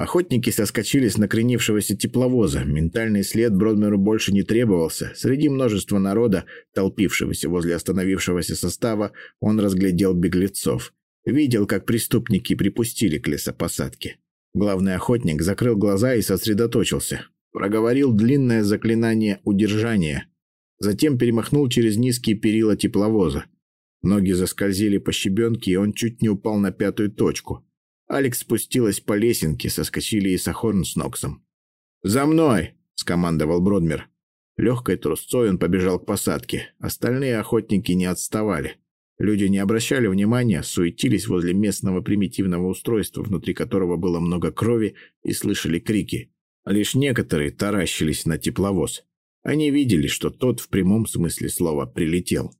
Охотники соскочили с накренившегося тепловоза. Ментальный след Бродмеру больше не требовался. Среди множества народа, толпившегося возле остановившегося состава, он разглядел беглецов. Видел, как преступники припустили к лесопосадке. Главный охотник закрыл глаза и сосредоточился. Проговорил длинное заклинание удержания. Затем перемахнул через низкие перила тепловоза. Ноги заскользили по щебенке, и он чуть не упал на пятую точку. Алекс спустилась по лесенке, соскочили и Сахорн с Ноксом. «За мной!» – скомандовал Бродмер. Легкой трусцой он побежал к посадке. Остальные охотники не отставали. Люди не обращали внимания, суетились возле местного примитивного устройства, внутри которого было много крови, и слышали крики. Лишь некоторые таращились на тепловоз. Они видели, что тот в прямом смысле слова прилетел.